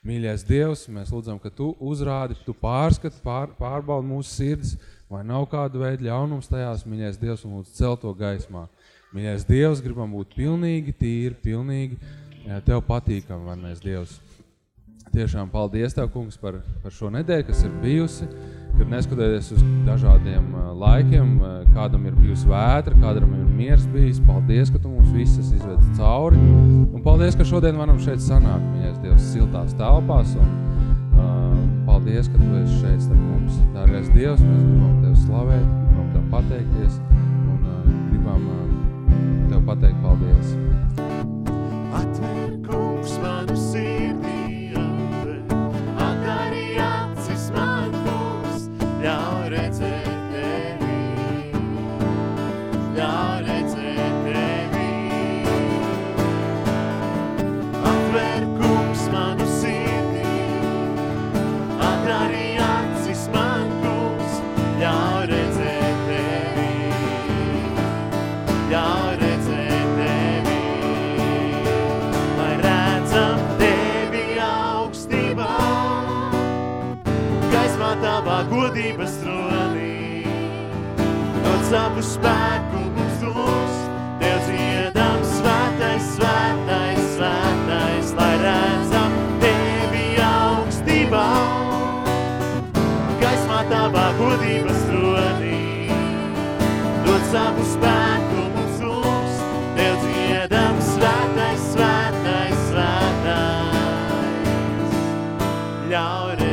Mīļais Dievs, mēs lūdzam, ka Tu uzrādi, Tu pārskati, pār, pārbaudi mūsu sirds, vai nav kādu veidu ļaunums tajās, mīļais Dievs, un lūdzu cel to gaismā. Mīļais Dievs, gribam būt pilnīgi tīri, pilnīgi Tev patīkam, varnais Dievs. Tiešām paldies Tev, kungs, par, par šo nedēļu, kas ir bijusi, kad neskatoties uz dažādiem laikiem, kādam ir bijusi vētra, kādam ir miers bijis, paldies, ka Tu mums visas izvedz cauri, un paldies, ka šodien varam šeit sanākt, mīļais Dievs, siltās telpās, un uh, paldies, ka Tu esi šeit starp mums. Dārgais Dievs, mēs gribam Tev slavēt, gribam Tev pateikties, un uh, gribam uh, Tev pateikt paldies. Atver savu spēku mums dos, Tev dziedam svētais, svētais, svētais, lai redzam tevi augstībā, gaismā tavā godības tronī. Dod savu spēku mums uz, Tev dziedam svētais, svētais, svētais. Ļauj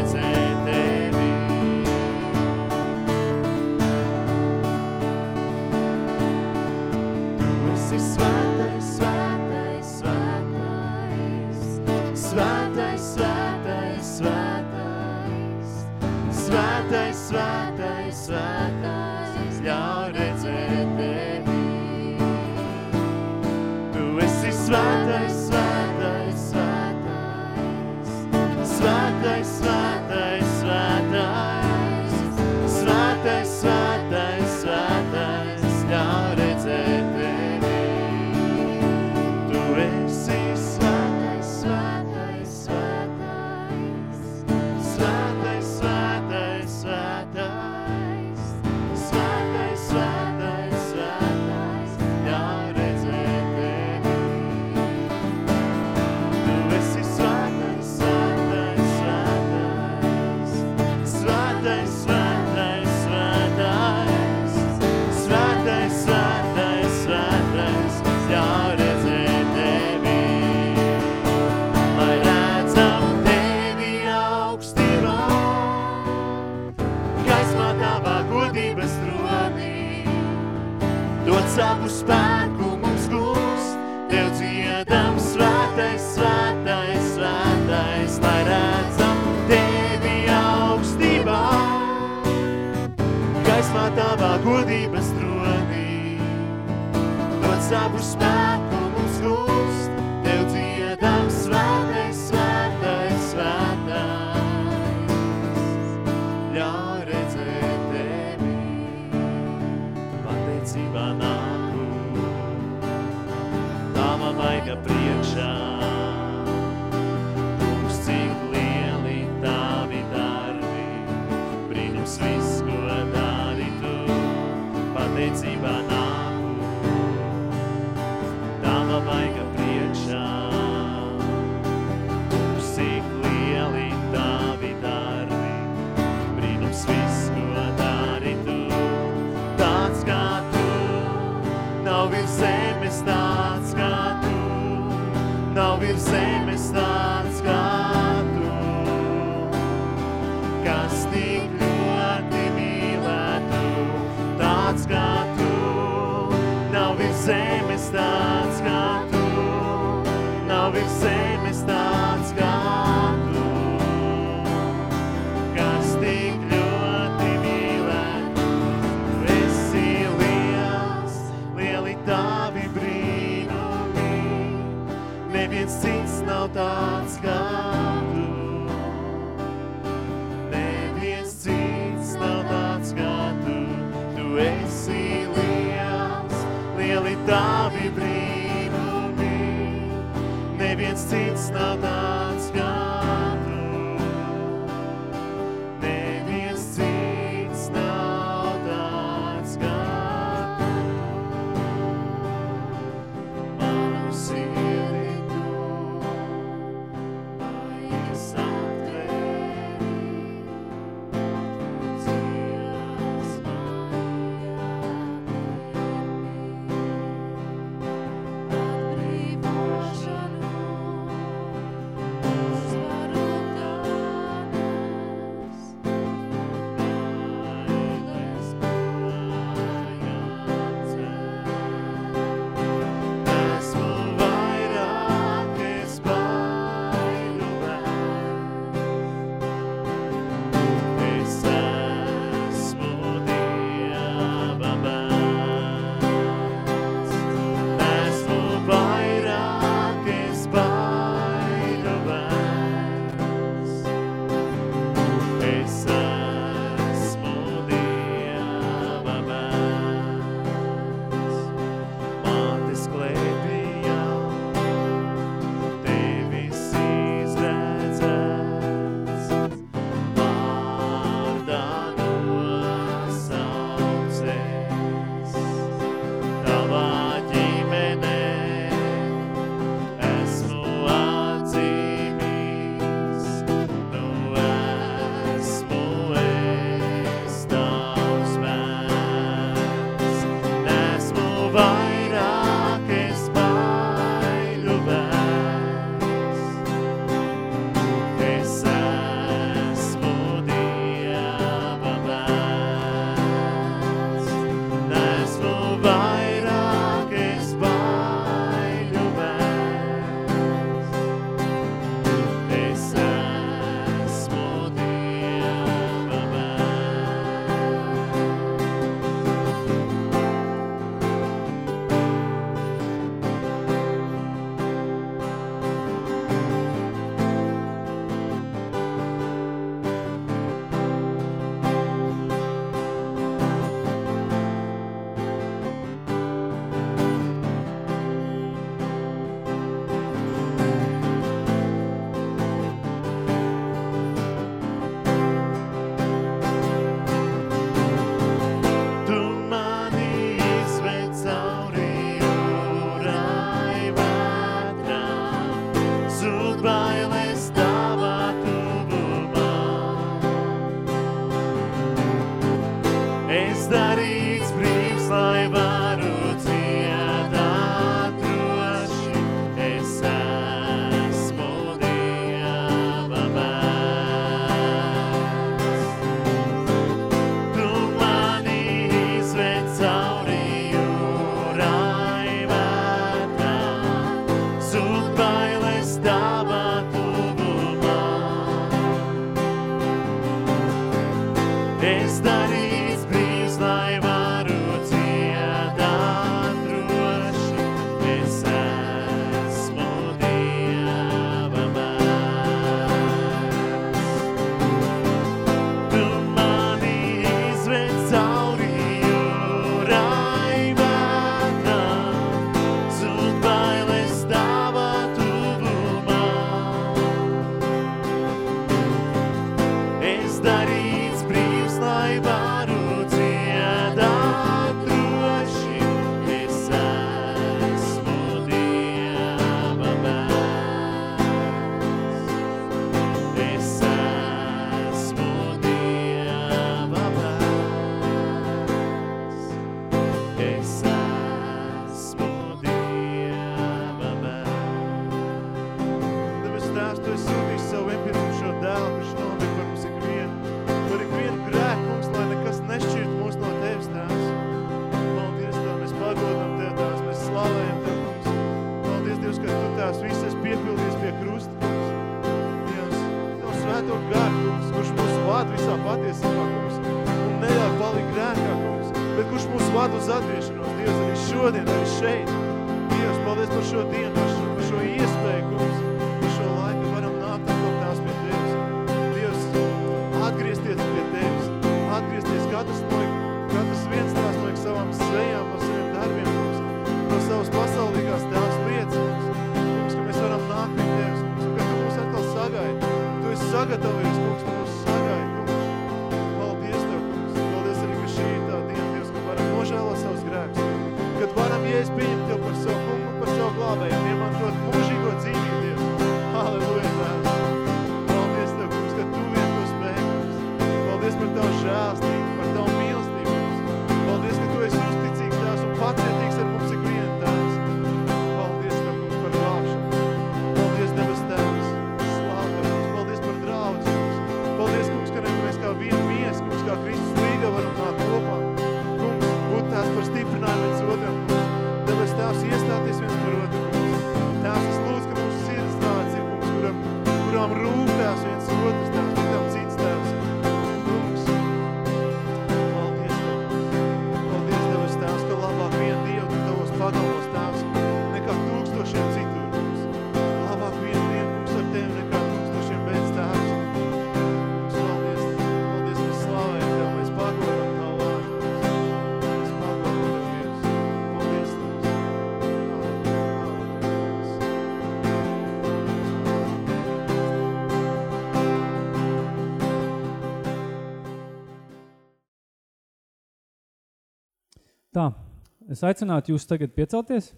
es aicinātu jūs tagad piecelties.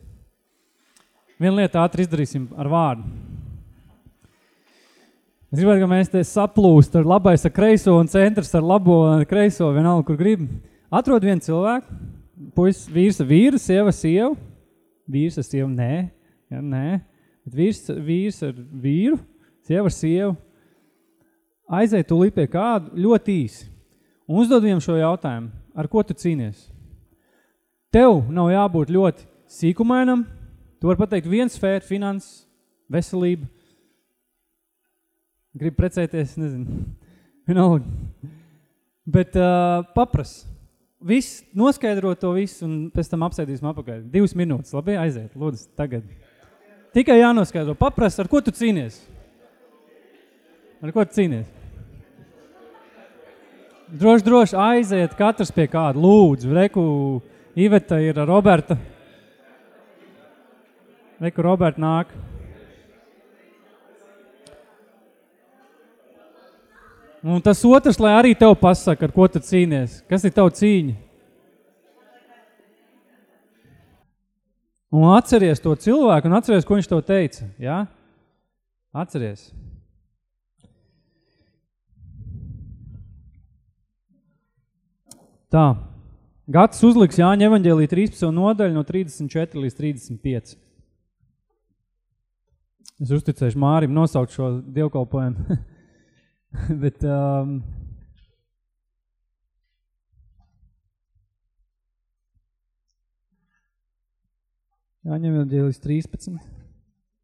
Vienu lietu ātri izdarīsim ar vārdu. Es gribētu, ka mēs te saplūst ar labais ar kreiso un centrs ar labo un kreiso, vienalga, kur grib. Atrod vienu cilvēku, puis vīrs ar vīru, sieva sievu, vīrs ar sievu, nē, ja, nē, bet vīrs, vīrs ar vīru, sieva ar sievu, aizēj tu pie kādu ļoti īsi un uzdod viņam šo jautājumu, ar ko tu cīnies? Tev nav jābūt ļoti sīkumainam, tu vari pateikt viens sfēra, finanses, veselība, grib precēties, nezinu, vienalga. Bet uh, papras, viss, noskaidro to visu un pēc tam apsēdīsim apakaļ. Divas minūtes, labi, aiziet, lūdzu, tagad. Tikai jānoskaidro, papras, ar ko tu cīnies? Ar ko tu cīnies? Droši, droši aiziet katrs pie kāda, lūdzu, reku, Iveta ir Roberta. Reku, Roberta nāk. Un tas otrs, lai arī tev pasaka, ar ko tu cīnies. Kas ir tavu cīņa? Un atceries to cilvēku un atceries, ko viņš tev teica. Ja? Atceries. Tā. Gads uzliks Jāņa evaņģēlī 13 nodaļu no 34 līdz 35. Es uzticēšu Mārim nosaukt šo dievkalpojumu. Bet um, Jāņem evaņģēlis 13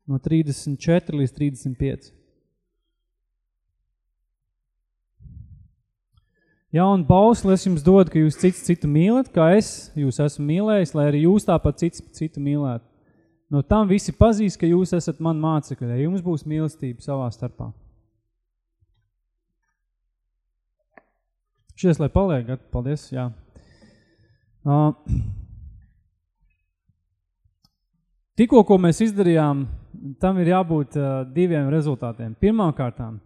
no 34 līdz 35. Jaunu bausli es jums dodu, ka jūs cits citu mīlat, kā es jūs esmu mīlējis, lai arī jūs tāpat cits citu mīlētu. No tam visi pazīst, ka jūs esat man mācekļi, ja jums būs mīlestība savā starpā. Šies, lai paliek, paldies, jā. Uh, tikko, ko mēs izdarījām, tam ir jābūt uh, diviem rezultātiem. Pirmām kārtām,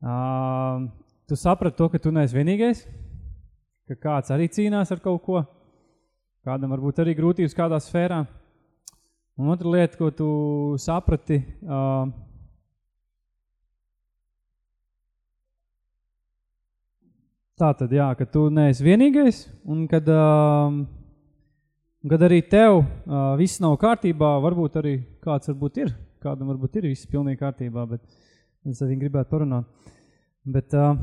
uh, tu saprati to, ka tu neesi vienīgais, ka kāds arī cīnās ar kaut ko, kādam varbūt arī grūtības kādā sfērā. Un otra lieta, ko tu saprati, uh, tā tad, jā, ka tu neesi vienīgais, un kad, uh, kad arī tev uh, viss nav kārtībā, varbūt arī kāds varbūt ir, kādam varbūt ir viss pilnīgi kārtībā, bet es ar viņu gribētu parunāt. Bet, uh,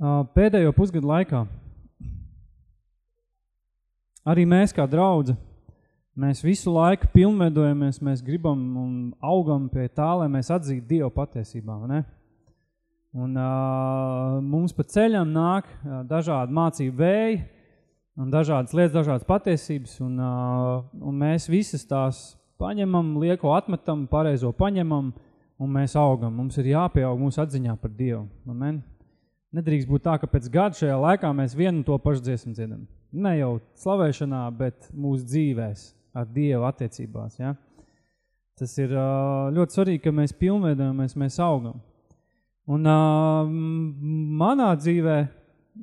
uh, pēdējo pusgadu laikā arī mēs kā draudze, mēs visu laiku pilnveidojamies, mēs gribam un augam pie tā, lai mēs atzītu Dievu patiesībā, vai ne? Un uh, mums pa ceļam nāk uh, dažādi mācību vēji un dažādas lietas, dažādas patiesības, un, uh, un mēs visas tās paņemam, lieko atmetam, pareizo paņemam, un mēs augam. Mums ir jāpieaug mūsu atziņā par Dievu. Amen? Nedrīkst būt tā, ka pēc gada šajā laikā mēs vienu to pašu dziesmu dziedam. Ne jau slavēšanā, bet mūsu dzīvēs ar Dievu attiecībās. Ja? Tas ir ļoti svarīgi, ka mēs pilnveidojamies, mēs augam. Un manā dzīvē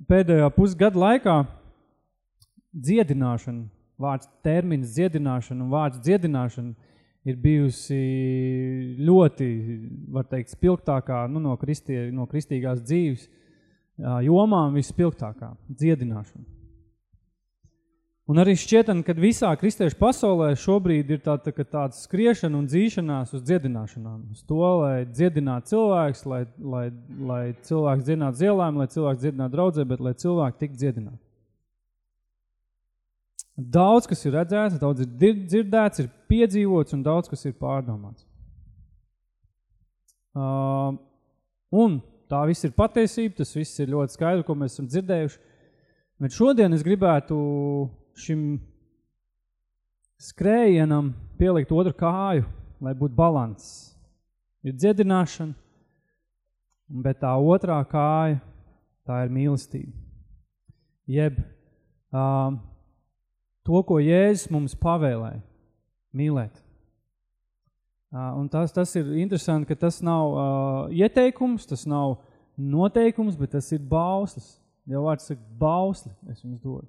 pēdējā pusgada laikā dziedināšana, vārds termins dziedināšana un vārds dziedināšana ir bijusi ļoti, var teikt, spilgtākā nu, no, kristie, no kristīgās dzīves jomām vispilgtākā dziedināšana. Un arī šķietam, kad visā kristiešu pasaulē šobrīd ir tā, tā, tāda skriešana un dzīšanās uz dziedināšanām. Uz to, lai dziedinātu cilvēks, lai, lai, lai cilvēks dziedinātu zielēm, lai cilvēks dziedinātu draudzē, bet lai cilvēki tik dziedinātu. Daudz, kas ir redzēts, daudz ir dzirdēts, ir piedzīvots un daudz, kas ir pārdomāts. Uh, un tā viss ir patiesība, tas viss ir ļoti skaidri, ko mēs esam dzirdējuši. Bet šodien es gribētu šim skrējienam pielikt otru kāju, lai būtu balans. Ir dziedināšana, bet tā otrā kāja, tā ir mīlestība. Jeb um, to, ko Jēzus mums pavēlē, mīlēt. Un tas, tas ir interesanti, ka tas nav uh, ieteikums, tas nav noteikums, bet tas ir bauslis. Jau vārds saka, bausli es jums dodu.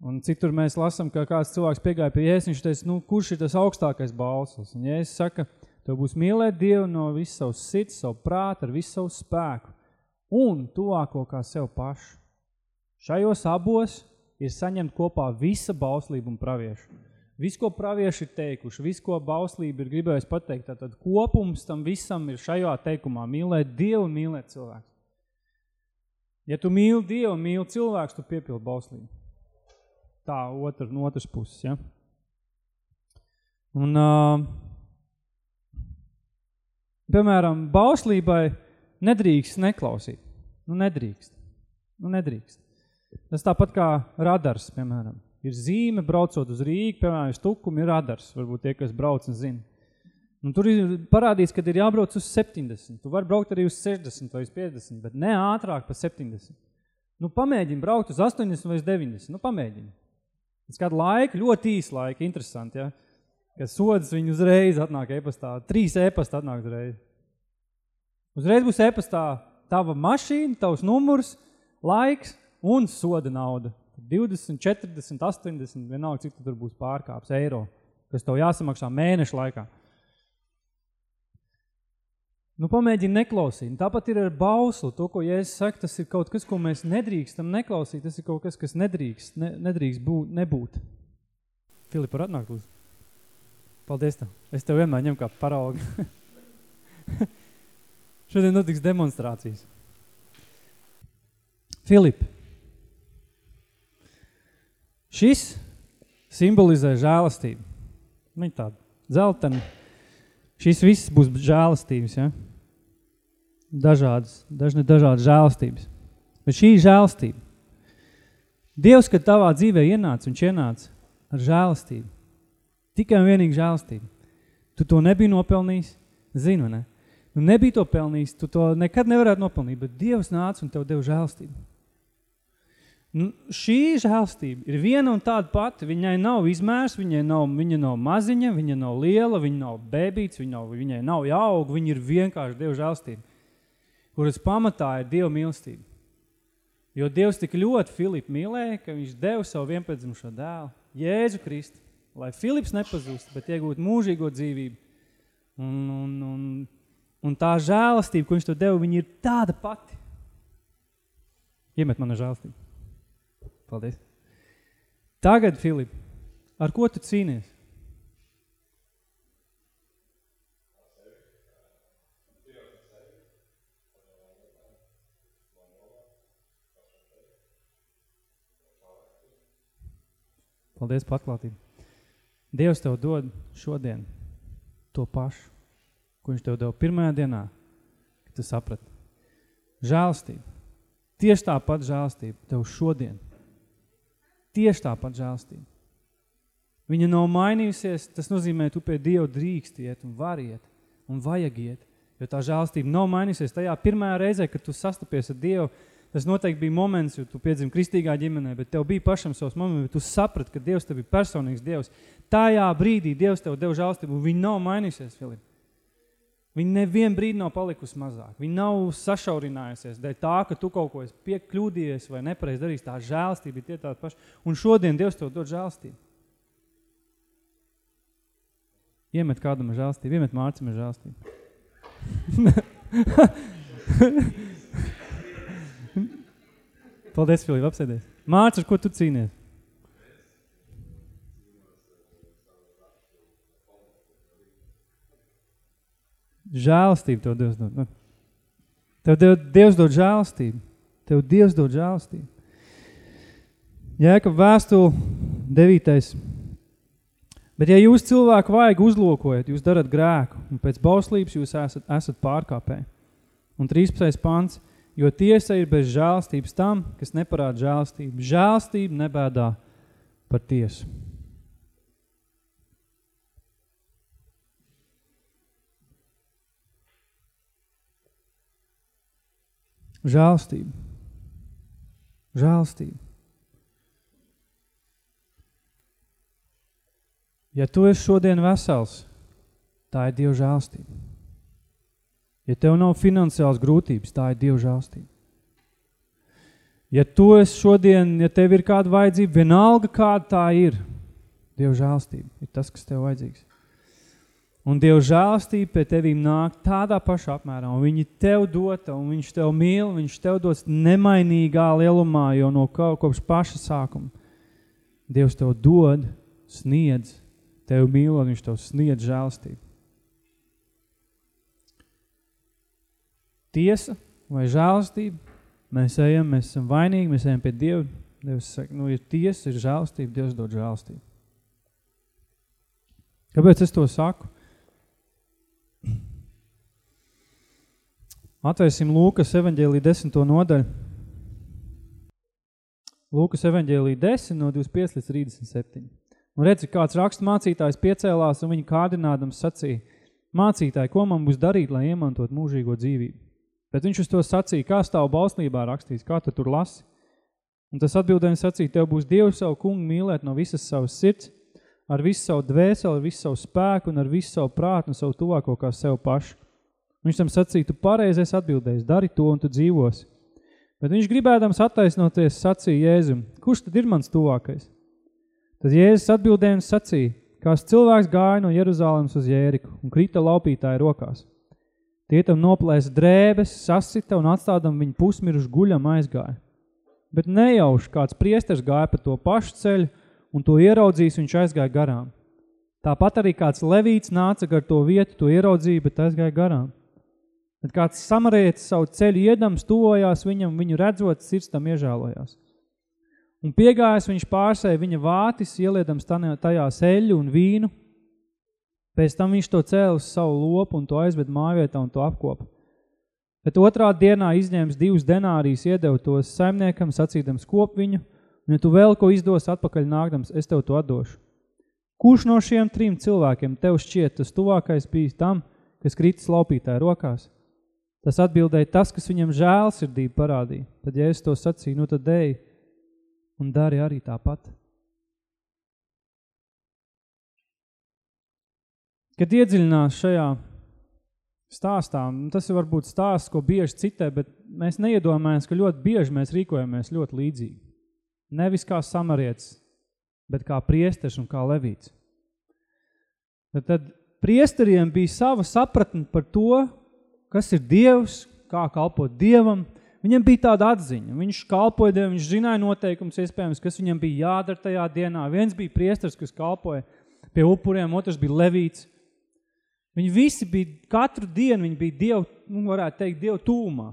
Un citur mēs lasam, ka kāds cilvēks piegāja pie Jēzus, viņš teica, nu, kurš ir tas augstākais bauslis? Un Jēzus saka, tev būs mīlēt Dievu no visu savu sirds, savu prātu, ar visu savu spēku un tuvāko kā sev pašu. Šajos abos ir saņemt kopā visa bauslība un pravieša. Viss, ko pravieši ir teikuši, viss, ko bauslība ir gribējusi pateikt, tātad kopums tam visam ir šajā teikumā mīlēt Dievu un mīlēt cilvēku. Ja tu mīli Dievu un mīli cilvēks, tu piepildi bauslību tā otra, no otras puses, ja. Un, uh, piemēram, bauslībai nedrīkst neklausīt. Nu, nedrīkst. Nu, nedrīkst. Tas tāpat kā radars, piemēram. Ir zīme, braucot uz Rīgu, piemēram, uz Tukumu ir radars, varbūt tie, kas brauc un zina. Un tur ir parādīts, ka ir jābrauc uz 70. Tu vari braukt arī uz 60 vai uz 50, bet ne ātrāk pa 70. Nu, pamēģini braukt uz 80 vai uz 90. Nu, pamēģini. Pēc kādu laiku, ļoti īsu laiku, interesanti, ja, ka sodas viņu uzreiz atnāk e-pastā, trīs e-pasta atnāk uzreiz. Uzreiz būs e-pastā tava mašīna, tavs numurs, laiks un soda nauda. 20, 40, 80, vienalga, cik tu tur būs pārkāps eiro, kas tev jāsamaksā mēneša laikā. Nu, pamēģini neklausīt. Tāpat ir ar bauslu. To, ko Jēzus saka, tas ir kaut kas, ko mēs nedrīkstam neklausīt. Tas ir kaut kas, kas nedrīkst, ne, nedrīkst būt, nebūt. Filipa, var atnākt lūdzu? Paldies tev. Es tev vienmēr ņem kā paraugu. Šodien notiks demonstrācijas. Filip, šis simbolizē žēlastību. Viņa tāda zeltena. Šis viss būs žēlastības, ja? dažādas, dažne dažādas žēlstības. Bet šī ir žēlstība. Dievs, kad tavā dzīvē ienāca, viņš ienāca ar žēlastību. Tikai un vienīgi žēlastību. Tu to nebija nopelnījis, zinu, ne? Nu nebija to pelnījis, tu to nekad nevarētu nopelnīt, bet Dievs nāca un tev deva žēlastību. Nu, šī žēlstība ir viena un tāda pati. Viņai nav izmērs, viņai nav, viņa nav maziņa, viņa nav liela, viņa nav bēbīts, viņa nav, viņai nav jāaug, viņa ir vienkārši Dieva žēlstība, kuras pamatā ir Dieva mīlestība. Jo Dievs tik ļoti Filipu mīlēja, ka viņš deva savu vienpēdzimušo dēlu, Jēzu Kristu, lai Filips nepazūst, bet iegūt mūžīgo dzīvību. Un, un, un, un tā žēlastība, ko viņš to deva, viņa ir tāda pati. Iemet mana žēlastība. Paldies. Tagad, Filip, ar ko tu cīnies? Paldies par atklātību. Dievs tev dod šodien to pašu, ko viņš tev deva pirmajā dienā, kad tu saprati. Žēlstība. Tieši tā pat žēlstība tev šodien. Tieši tā pat žēlstība. Viņa nav mainījusies, tas nozīmē, tu pie Dieva drīkst iet un var iet un vajag iet. Jo tā žēlstība nav mainījusies. Tajā pirmajā reizē, kad tu sastapies ar Dievu, Tas noteikti bija moments, jo tu piedzimi kristīgā ģimenē, bet tev bija pašam savs moments, bet tu saprati, ka Dievs tev ir personīgs Dievs. Tajā brīdī Dievs tev deva žālstību, un viņi nav mainījusies, Filip. Viņi nevien brīdi nav palikusi mazāk. Viņi nav sašaurinājusies dēļ tā, ka tu kaut ko esi piekļūdījies vai nepareiz darījis. Tā žēlstība ir tie tāda paša. Un šodien Dievs tev dod žēlstību. Iemet kādam žēlstību, iemet mārcim žēlstību. Paldies, Filip, apsēdies. Mārcis, ar ko tu cīnies? Žēlastību tev Dievs dod. Nu. Tev Dievs dod žēlastību. Tev Dievs dod žēlastību. Jēkab vēstuli devītais. Bet ja jūs cilvēku vajag uzlokojat, jūs darat grēku, un pēc bauslības jūs esat, esat pārkāpēji. Un 13. pants – jo tiesa ir bez žēlstības tam, kas neparāda žēlstību. Žēlstība nebēdā par tiesu. Žēlstība. Žēlstība. Ja tu esi šodien vesels, tā ir Dieva žēlstība. Ja tev nav finansiāls grūtības, tā ir Dieva žāstība. Ja tu esi šodien, ja tev ir kāda vajadzība, vienalga kāda tā ir, Dieva žāstība ir tas, kas tev vajadzīgs. Un Dieva žāstība pie tevīm nāk tādā pašā apmērā, un viņi tev dota, un viņš tev mīl, viņš tev dos nemainīgā lielumā, jo no kopš paša sākuma Dievs tev dod, sniedz, tev mīlot, viņš tev sniedz žāstību. tiesa vai žēlastība, mēs ejam, mēs esam vainīgi, mēs ejam pie Dieva, Dievs saka, nu ir tiesa, ir žēlastība, Dievs dod žēlastību. Kāpēc es to saku? Atvērsim Lūkas evaņģēlī 10. nodaļu. Lūkas evaņģēlī 10 no 25 līdz 37. Un redzi, kāds raksta mācītājs piecēlās un viņa kārdinādams sacīja, mācītāji, ko man būs darīt, lai iemantot mūžīgo dzīvību? Bet viņš uz to sacīja, kā stāv balsnībā rakstīts, kā tu tur lasi. Un tas atbildēm sacīja, tev būs Dievu savu kungu mīlēt no visas savas sirds, ar visu savu dvēseli, ar visu savu spēku un ar visu savu prātu un savu tuvāko kā sev pašu. Viņš tam sacīja, tu pareizais atbildēs, dari to un tu dzīvosi. Bet viņš gribēdams attaisnoties sacīja Jēzum, kurš tad ir mans tuvākais? Tad Jēzus atbildējums sacīja, kāds cilvēks gāja no Jeruzālēmas uz Jēriku un krita laupītāja rokās. Tie tam noplēs drēbes, sasita un atstādam viņu pusmiruši guļam aizgāja. Bet nejauši kāds priesters gāja pa to pašu ceļu un to ieraudzījis, viņš aizgāja garām. Tāpat arī kāds levīts nāca gar to vietu, to ieraudzīja, bet aizgāja garām. Bet kāds samarietis savu ceļu iedams tuvojās viņam, viņu redzot, sirds tam iežālojās. Un piegājis viņš pārsēja viņa vātis, ieliedams tajā eļu un vīnu, Pēc tam viņš to cēla uz savu lopu un to aizved mājvietā un to apkopa. Bet otrā dienā izņēmis divus denārijas, iedeva tos saimniekam, sacīdams kop viņu, un ja tu vēl ko izdos atpakaļ nākdams, es tev to atdošu. Kurš no šiem trim cilvēkiem tev šķiet tas tuvākais bijis tam, kas kritis laupītāja rokās? Tas atbildēja tas, kas viņam žēlsirdību parādīja. Tad, ja es to sacīju, nu tad ej un dari arī tāpat. Kad iedziļinās šajā stāstā, tas ir varbūt stāsts, ko bieži citē, bet mēs neiedomājamies, ka ļoti bieži mēs rīkojamies ļoti līdzīgi. Nevis kā samarietis, bet kā priesters un kā levīts. Tad, tad priesteriem bija sava sapratne par to, kas ir Dievs, kā kalpot Dievam. Viņam bija tāda atziņa. Viņš kalpoja Dievam, viņš zināja noteikums, iespējams, kas viņam bija jādara tajā dienā. Viens bija priesters, kas kalpoja pie upuriem, otrs bija levīts. Viņi visi bija, katru dienu viņi bija Dievu, nu, varētu teikt, Dievu tūmā.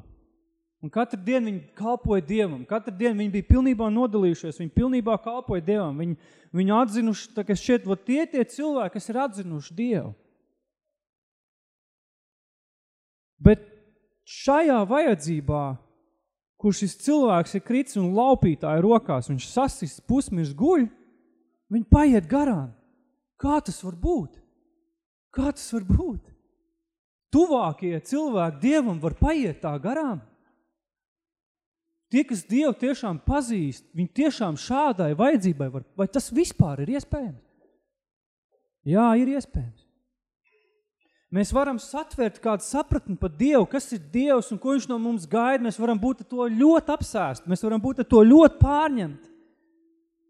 Un katru dienu viņi kalpoja Dievam, katru dienu viņi bija pilnībā nodalījušies, viņi pilnībā kalpoja Dievam, viņi, viņi atzinuši, tā kā šķiet, vot tie tie cilvēki, kas ir atzinuši Dievu. Bet šajā vajadzībā, kur šis cilvēks ir kritis un laupītāja rokās, viņš sasist pusmirs guļ, viņi paiet garām. Kā tas var būt? Kā tas var būt? Tuvākie cilvēki Dievam var paiet tā garām. Tie, kas Dievu tiešām pazīst, viņi tiešām šādai vajadzībai var, vai tas vispār ir iespējams? Jā, ir iespējams. Mēs varam satvērt kādu sapratni par Dievu, kas ir Dievs un ko viņš no mums gaida. Mēs varam būt to ļoti apsēst, mēs varam būt to ļoti pārņemt.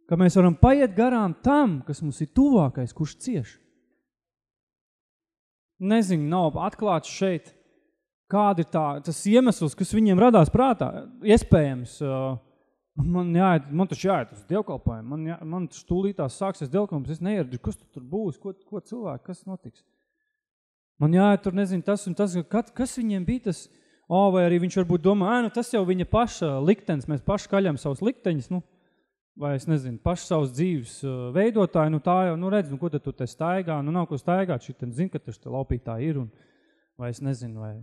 Ka mēs varam paiet garām tam, kas mums ir tuvākais, kurš cieš. Nezinu, nav atklāts šeit kāda ir tā, tas iemesls, kas viņiem radās prātā. Iespējams, man, jāiet, man taču jāiet uz dievkalpojumu, man, jā, man taču tūlītās sāksies dievkalpojums, es neieradžu, kas tu tur būs, ko, ko cilvēki, kas notiks. Man jāiet tur, nezinu, tas un tas, kad, kas viņiem bija tas, o, vai arī viņš varbūt domā, nu tas jau viņa paša liktenis, mēs paši kaļam savus likteņus, nu, vai es nezinu, paši savus dzīves veidotāji, nu tā jau, nu redz, nu ko tad tu te staigā, nu nav ko staigāt, šitien zin, ka taču te laupītāji ir, un, vai es nezinu, vai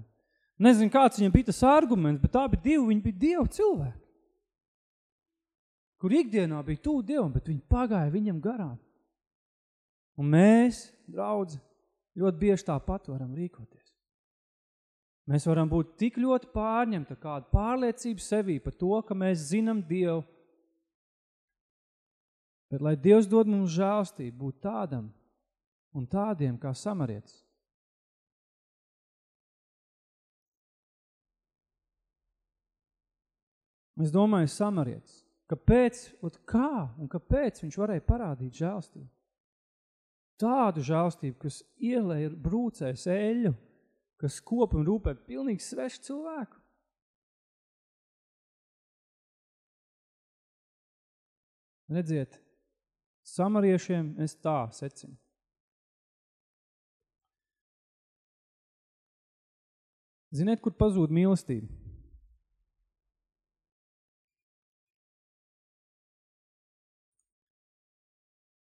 Nezinu, kāds viņam bija tas arguments, bet tā bija divi, viņi bija dievu cilvēki. Kur ikdienā bija tū dievam, bet viņi pagāja viņam garām. Un mēs, draudzi, ļoti bieži tāpat varam rīkoties. Mēs varam būt tik ļoti pārņemti kādu pārliecību sevī par to, ka mēs zinām Dievu. Bet lai Dievs dod mums žēlstību būt tādam un tādiem kā samarietis. Es domāju, samarietis. Kāpēc, un kā un kāpēc viņš varēja parādīt žēlstību? Tādu žēlstību, kas ielēja brūcēs eļu, kas kopa un rūpē pilnīgi svešu cilvēku. Redziet, samariešiem es tā secinu. Ziniet, kur pazūd mīlestība?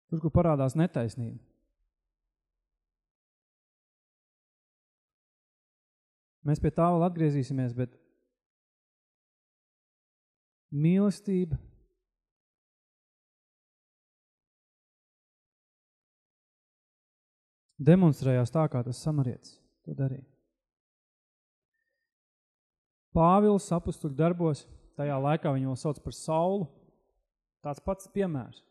Tur, kur parādās netaisnība. Mēs pie tā vēl atgriezīsimies, bet mīlestība demonstrējās tā, kā tas samarietis to darīja. Pāvils apustuļu darbos, tajā laikā viņu vēl sauc par Saulu, tāds pats piemērs.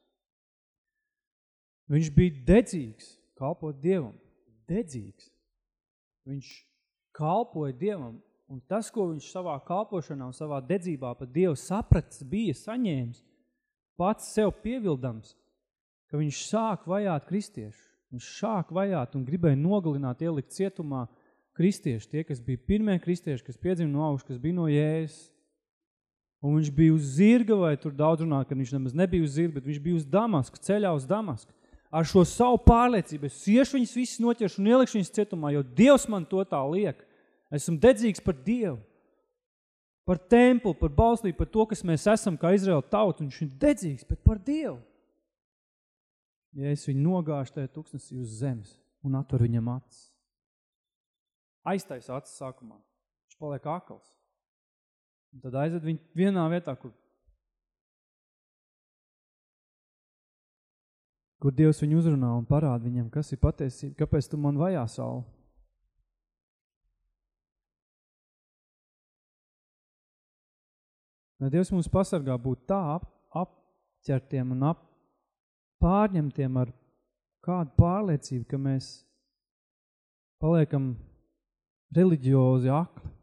Viņš bija dedzīgs kalpot Dievam. Dedzīgs. Viņš kalpoja Dievam. Un tas, ko viņš savā kalpošanā un savā dedzībā par Dievu sapratis, bija saņēmis, pats sev pievildams, ka viņš sāk vajāt kristiešu. Viņš sāk vajāt un gribēja nogalināt, ielikt cietumā kristieši, tie, kas bija pirmie kristieši, kas piedzima no augšu, kas bija no Jēzus. Un viņš bija uz zirga, vai tur daudz runā, ka viņš nemaz nebija uz zirga, bet viņš bija uz Damasku, ceļā uz Damasku ar šo savu pārliecību, es iešu viņus visus noķeršu un ielikšu viņus cietumā, jo Dievs man to tā liek. Esmu dedzīgs par Dievu, par templu, par balslību, par to, kas mēs esam kā Izraela tauta, viņš ir dedzīgs, bet par Dievu. Ja es viņu nogāšu tajā tuksnesī uz zemes un atver viņam acis. Aiztais acis sākumā. Viņš paliek akls. Un tad aizved viņu vienā vietā, kur, kur Dievs viņu uzrunā un parāda viņam, kas ir patiesība, kāpēc tu man vajā sauli. Lai Dievs mums pasargā būt tā ap, apķertiem un ap, pārņemtiem ar kādu pārliecību, ka mēs paliekam reliģiozi akli.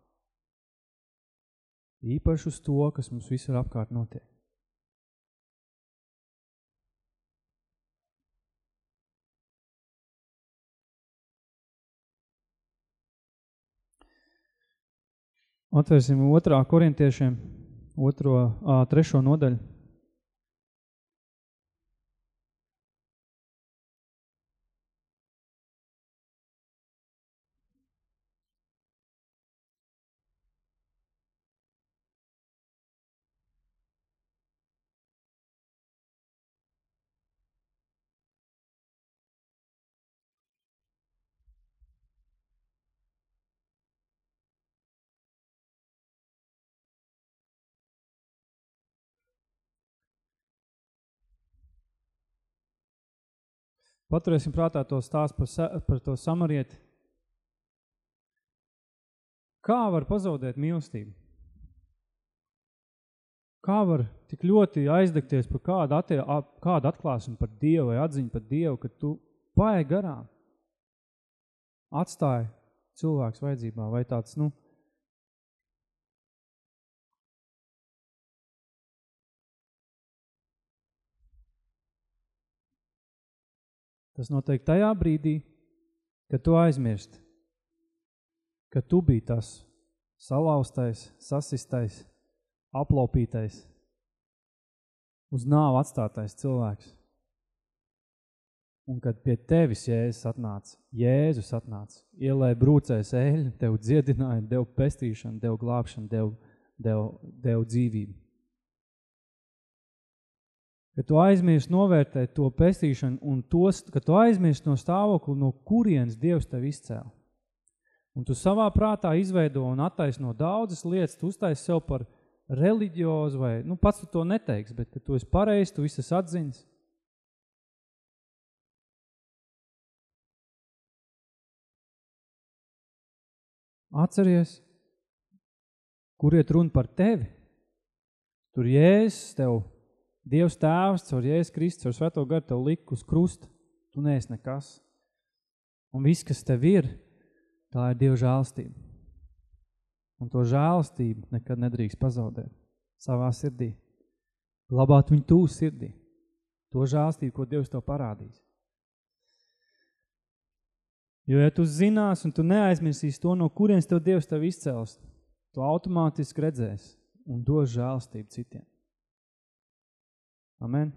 Īpaši uz to, kas mums visur apkārt notiek. Atvērsim otrā korintiešiem, otro, ā, trešo nodaļu. Paturēsim prātā to stāstu par, par to samarieti. Kā var pazaudēt mīlestību? Kā var tik ļoti aizdegties par kādu, attie, ap- kādu atklāsmu par Dievu vai atziņu par Dievu, ka tu paēj garām? Atstāji cilvēks vajadzībā vai tāds, nu, Tas notiek tajā brīdī, kad tu aizmirsti, ka tu biji tas salauztais, sasistais, aplaupītais, uz nāvu atstātais cilvēks. Un kad pie tevis Jēzus atnāca, Jēzus atnāca, ielēja brūcēs eļu, tev dziedināja, dev pestīšanu, dev glābšanu, dev, dev, dev dzīvību. Ka tu aizmirsti novērtēt to pestīšanu un tos, ka tu aizmirsti no stāvokļa, no kurienes Dievs tev izcēla. Un tu savā prātā izveido un attaisno daudzas lietas, tu uztaisi sev par reliģiozu vai, nu pats tu to neteiks, bet ka tu esi pareizs, tu visas atziņas. Atceries, kur iet runa par tevi. Tur Jēzus tev Dievs tēvs, caur Jēzus Kristus, caur Svēto garu tev liku uz krusta, tu neesi nekas. Un viss, kas tev ir, tā ir Dieva žēlstība. Un to žēlstību nekad nedrīkst pazaudēt savā sirdī. Labāt viņu tū sirdī. To žēlstību, ko Dievs tev parādīs. Jo, ja tu zinās un tu neaizmirsīsi to, no kurienes tev Dievs tev izcels, tu automātiski redzēsi un dos žēlstību citiem. Amen.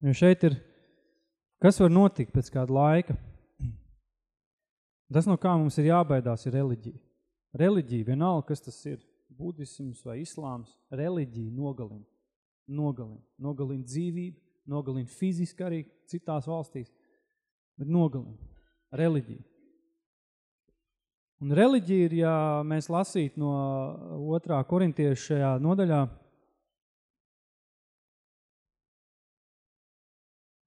Jo šeit ir, kas var notikt pēc kāda laika? Tas, no kā mums ir jābaidās, ir reliģija. Reliģija, vienalga, kas tas ir, budisms vai islāms, reliģija nogalina. Nogalina. Nogalina dzīvību, nogalina fiziski arī citās valstīs, bet nogalina. Reliģija. Un reliģija ir, ja mēs lasītu no otrā korintieša šajā nodaļā,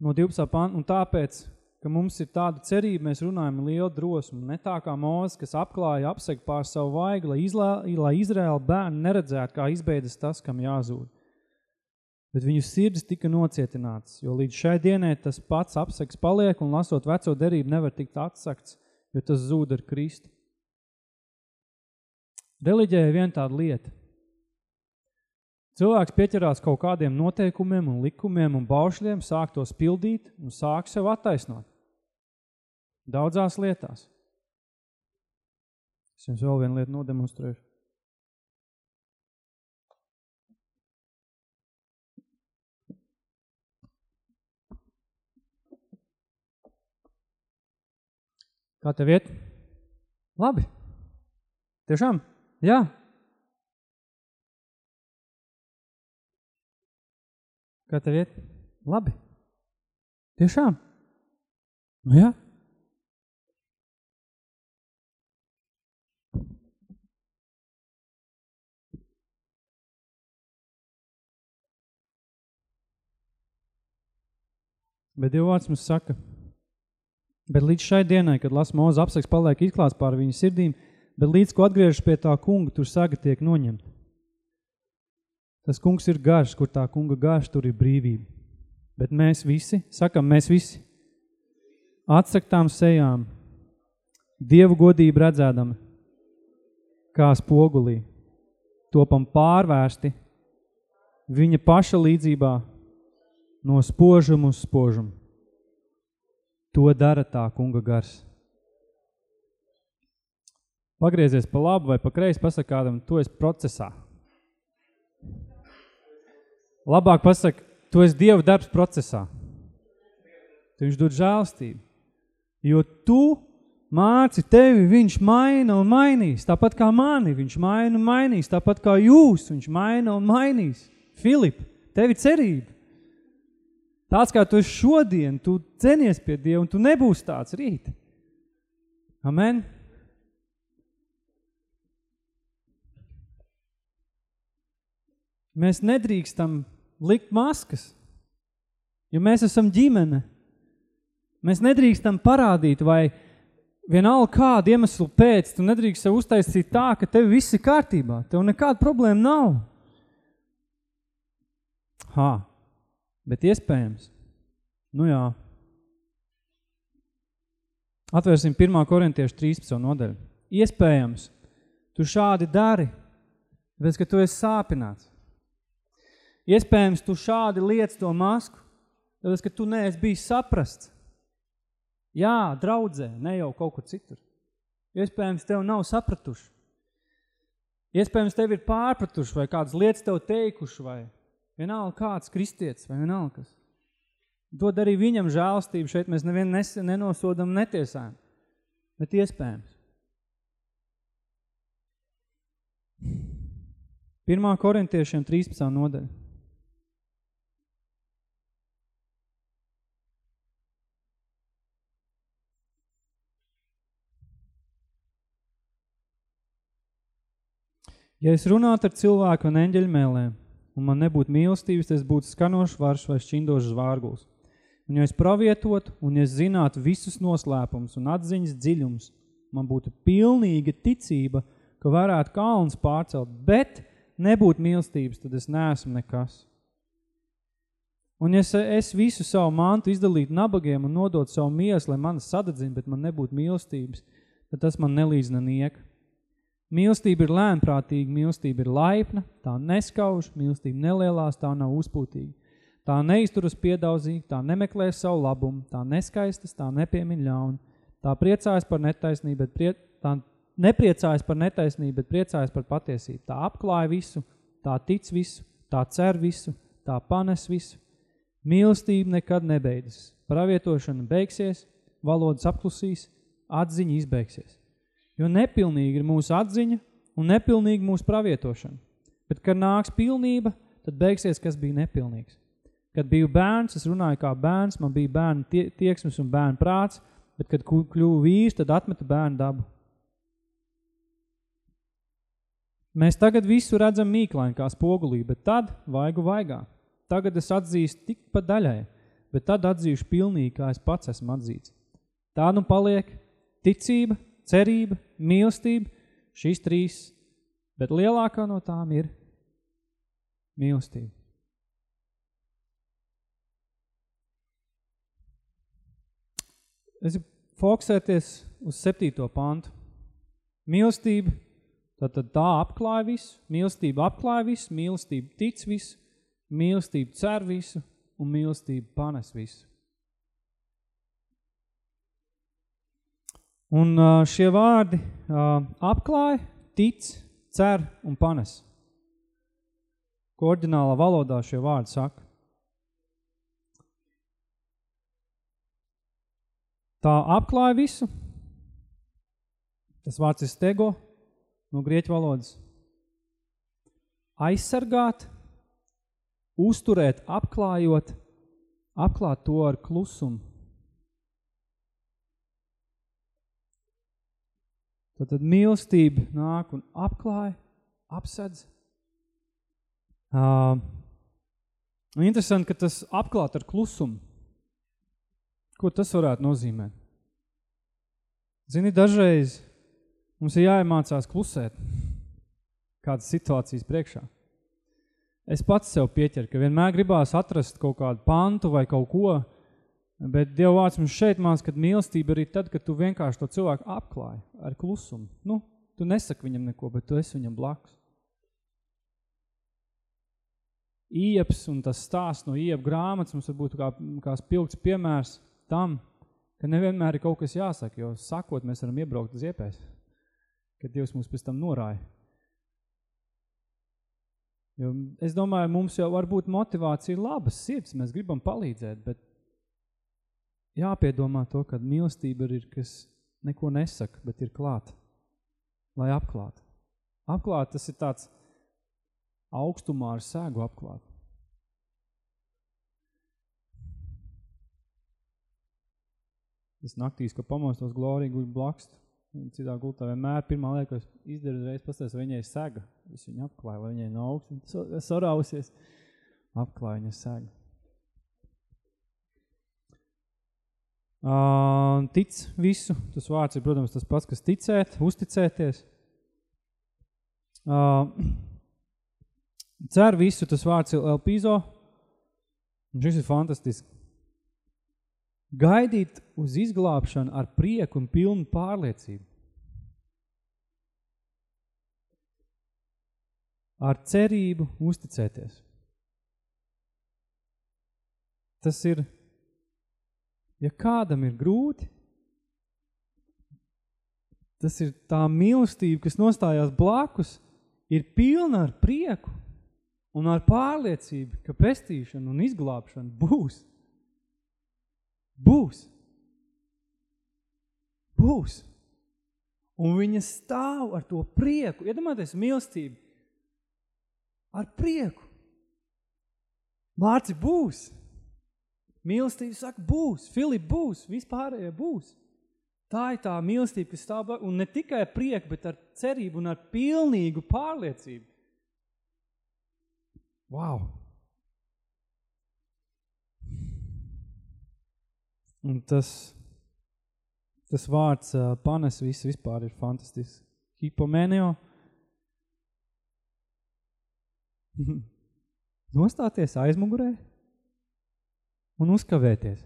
no 12. panta, un tāpēc, ka mums ir tāda cerība, mēs runājam lielu drosmu, ne tā kā Mūzes, kas apklāja apseg pār savu vaigu, lai, izlā, lai Izraēla bērni neredzētu, kā izbeidas tas, kam jāzūd. Bet viņu sirds tika nocietināts, jo līdz šai dienai tas pats apsegs paliek, un lasot veco derību nevar tikt atsakts, jo tas zūd ar Kristu. Reliģija ir viena tāda lieta. Cilvēks pieķerās kaut kādiem noteikumiem un likumiem un baušļiem, sāk tos pildīt un sāk sev attaisnot. Daudzās lietās. Es jums vēl vienu lietu nodemonstrēšu. Kā tev iet? Labi. Tiešām? Jā. Kā tev iet? Labi. Tiešām? Nu jā. Bet Dievvārds mums saka, bet līdz šai dienai, kad las mūsu apsaks paliek izklāts pār viņu sirdīm, bet līdz, ko atgriežas pie tā kunga, tur saga tiek noņemta. Tas kungs ir garš, kur tā kunga garš, tur ir brīvība. Bet mēs visi, sakam, mēs visi, atsaktām sejām, Dievu godību redzēdami, kā spogulī, topam pārvērsti viņa paša līdzībā no spožuma uz spožumu. To dara tā kunga gars. Pagriezies pa labu vai pa kreisi, pasaka kādam, tu esi procesā. Labāk pasaka, tu esi Dieva darbs procesā. Tu viņš dod žēlstību. Jo tu māci tevi, viņš maina un mainīs. Tāpat kā mani, viņš maina un mainīs. Tāpat kā jūs, viņš maina un mainīs. Filip, tevi cerība. Tāds kā tu esi šodien, tu cenies pie Dieva un tu nebūsi tāds rīt. Amen. Mēs nedrīkstam likt maskas, jo mēs esam ģimene. Mēs nedrīkstam parādīt vai vienalga kādu iemeslu pēc, tu nedrīkst sev uztaisīt tā, ka tev viss ir kārtībā, tev nekāda problēma nav. Hā, bet iespējams. Nu jā. Atvērsim 1. korintiešu 13. nodaļu. Iespējams, tu šādi dari, tāpēc, ka tu esi sāpināts. Iespējams, tu šādi liec to masku, tāpēc, ka tu neesi bijis saprasts. Jā, draudzē, ne jau kaut kur citur. Iespējams, tev nav sapratuši. Iespējams, tev ir pārpratuši vai kādas lietas tev teikuši vai vienalga kāds kristietis vai vienalga kas. Dod arī viņam žēlstību. Šeit mēs nevienu nes, nenosodam netiesājam. Bet iespējams. 1. korintiešiem 13. nodaļa. Ja es runātu ar cilvēku un eņģeļu mēlēm, un man nebūtu mīlestības, tas būtu skanošs varš vai šķindošs vārguls. Un ja es pravietotu, un ja es zinātu visus noslēpums un atziņas dziļums, man būtu pilnīga ticība, ka varētu kalns pārcelt, bet nebūtu mīlestības, tad es neesmu nekas. Un ja es visu savu mantu izdalītu nabagiem un nodot savu mieslu, lai manas sadedzina, bet man nebūtu mīlestības, tad tas man nelīdzina nieka. Mīlestība ir lēnprātīga, mīlestība ir laipna, tā neskauž, mīlestība nelielās, tā nav uzpūtīga. Tā neizturas piedaudzīgi, tā nemeklē savu labumu, tā neskaistas, tā nepiemin ļaunu, tā priecājas par netaisnību, bet prie, tā nepriecājas par netaisnību, bet priecājas par patiesību. Tā apklāja visu, tā tic visu, tā cer visu, tā panes visu. Mīlestība nekad nebeidzas. Pravietošana beigsies, valodas apklusīs, atziņa izbeigsies. Jo nepilnīgi ir mūsu atziņa un nepilnīgi mūsu pravietošana. Bet, kad nāks pilnība, tad beigsies, kas bija nepilnīgs. Kad biju bērns, es runāju kā bērns, man bija bērnu tie, tieksmes un bērnu prāts, bet, kad kļuvu vīrs, tad atmeta bērnu dabu. Mēs tagad visu redzam mīklaini kā spogulī, bet tad vaigu vaigā. Tagad es atzīstu tik pa daļai, bet tad atzīšu pilnīgi, kā es pats esmu atzīts. Tā nu paliek ticība, cerība, mīlestība, šīs trīs, bet lielākā no tām ir mīlestība. Es fokusēties uz septīto pantu. Mīlestība, tad, tad tā apklāja visu, mīlestība apklāja visu, mīlestība tic visu, mīlestība cer visu un mīlestība panes visu. Un šie vārdi apklāja, tic, cer un panes. Ko orģinālā valodā šie vārdi saka? Tā apklāja visu. Tas vārds ir stego no grieķu valodas. Aizsargāt, uzturēt, apklājot, apklāt to ar klusumu. Tad, tad mīlestība nāk un apklāja, apsedz. Uh, interesanti, ka tas apklāt ar klusumu. Ko tas varētu nozīmēt? Zini, dažreiz mums ir jāiemācās klusēt kādas situācijas priekšā. Es pats sev pieķeru, ka vienmēr gribās atrast kaut kādu pantu vai kaut ko, bet Dieva vārds mums šeit māc, kad mīlestība arī tad, kad tu vienkārši to cilvēku apklāji ar klusumu. Nu, tu nesaki viņam neko, bet tu esi viņam blakus. Ieps un tas stāsts no Iep grāmatas mums varbūt kā, kā spilgts piemērs tam, ka nevienmēr ir kaut kas jāsaka, jo sakot, mēs varam iebraukt uz iepēs, kad Dievs mums pēc tam norāja. Jo es domāju, mums jau var būt motivācija labas sirds, mēs gribam palīdzēt, bet jāpiedomā to, ka mīlestība ir, kas neko nesaka, bet ir klāt, lai apklāt. Apklāt tas ir tāds augstumā ar sēgu apklāt. Es naktīs, ka pamostos glorīgi guļ blakst, citā gultā vienmēr pirmā lieta, ko es izdaru, reiz pastāstu, viņai sega. Es viņu apklāju, lai viņai nav augsts, sarausies, apklāju viņa sega. Uh, tic visu, tas vārds ir, protams, tas pats, kas ticēt, uzticēties. Uh, cer visu, tas vārds ir elpīzo, un šis ir fantastiski. Gaidīt uz izglābšanu ar prieku un pilnu pārliecību. Ar cerību uzticēties. Tas ir, ja kādam ir grūti, tas ir tā mīlestība, kas nostājās blakus, ir pilna ar prieku un ar pārliecību, ka pestīšana un izglābšana būs. Būs. Būs. Un viņa stāv ar to prieku. Iedomājieties mīlestību. Ar prieku. Mārci būs. Mīlestība saka būs. Filip būs. Vispārējie būs. Tā ir tā mīlestība, kas stāv un ne tikai ar prieku, bet ar cerību un ar pilnīgu pārliecību. Wow! Un tas, tas vārds uh, panes visu vispār ir fantastisks. Hipomenio. Nostāties aizmugurē un uzkavēties.